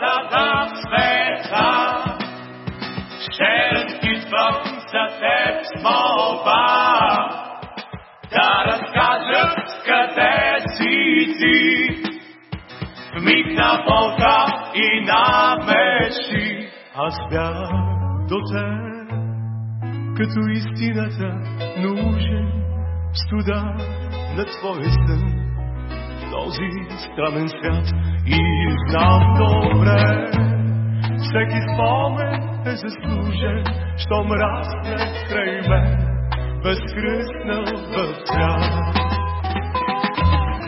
Сатана света, Щерки твъм за теб молба, да разкажат къде си ти. В миг аз бях до теб, като истината нужен студа на твоя сън. Този странен свят и знам добре, всеки спомен е заслужен, що мразне край мен, безкръснал в цвят.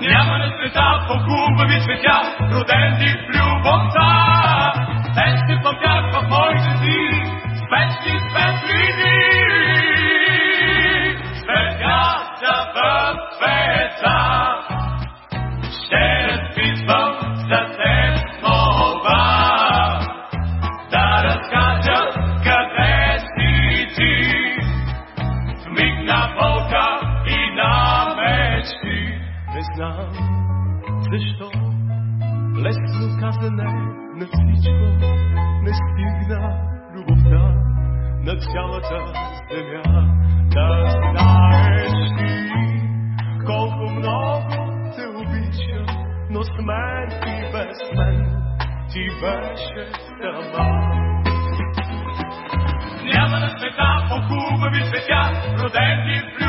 Няма на света по-хубави цветя, родени в любовта. Те се в не знам защо. Лесно казане на всичко не стигна любовта на цялата земя. Да знаеш ти колко много те обичам, но с мен и без мен ти беше сама. Няма на света по-хубави цветя, роден ти